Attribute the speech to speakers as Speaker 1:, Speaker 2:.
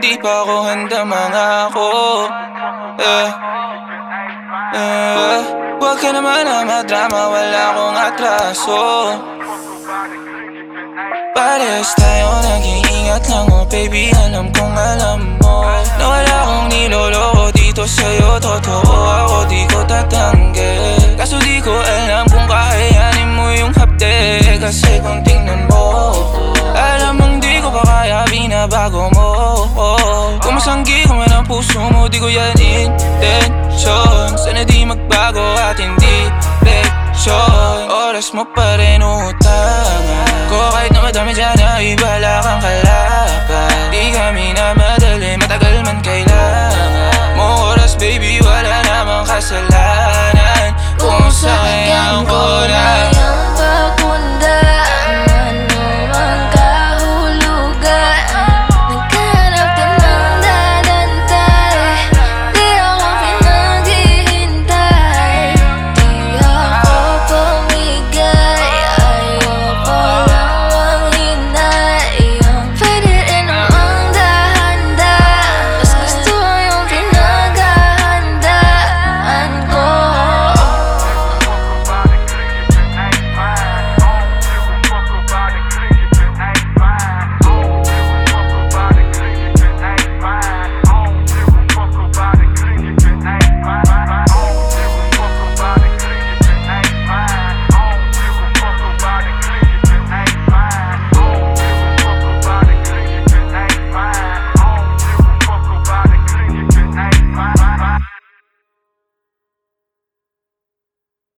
Speaker 1: pa ako handa mga ako. Eh Eh. Huwag ka naman na madrama Wala akong atraso. Parehas tayo nag-iingat lang. Oh baby Alam kong alam mo Na wala akong niloloko dito sa'yo Totoo kaya binabago mo. Kung masanggi ko man ang puso mo Di ko yan intention. Sana di magbago at hindi leksyon Oras mo pa rin utangan Ko kahit na madami dyan na ibala